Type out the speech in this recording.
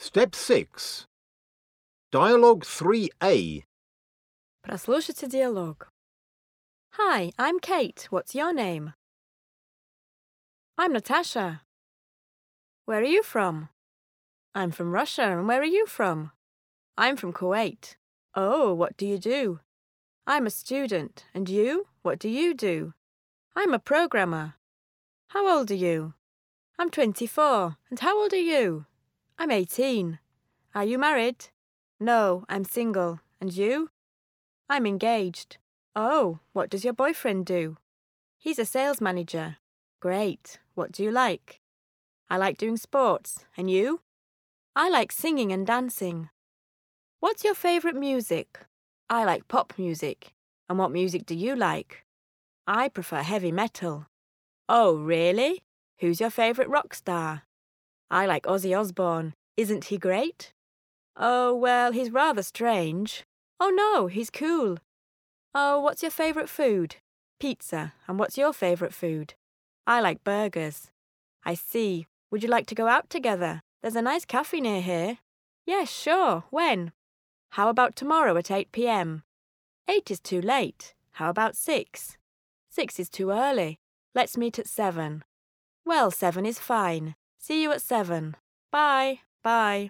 Step 6. Dialogue 3A. Прослушайте диалог. Hi, I'm Kate. What's your name? I'm Natasha. Where are you from? I'm from Russia. And where are you from? I'm from Kuwait. Oh, what do you do? I'm a student. And you? What do you do? I'm a programmer. How old are you? I'm 24. And how old are you? I'm 18. Are you married? No, I'm single. And you? I'm engaged. Oh, what does your boyfriend do? He's a sales manager. Great. What do you like? I like doing sports. And you? I like singing and dancing. What's your favourite music? I like pop music. And what music do you like? I prefer heavy metal. Oh, really? Who's your favourite rock star? I like Ozzy Osbourne. Isn't he great? Oh, well, he's rather strange. Oh, no, he's cool. Oh, what's your favourite food? Pizza. And what's your favourite food? I like burgers. I see. Would you like to go out together? There's a nice cafe near here. Yes, sure. When? How about tomorrow at 8 pm? 8 is too late. How about 6? 6 is too early. Let's meet at 7. Well, 7 is fine. See you at 7. Bye. Bye.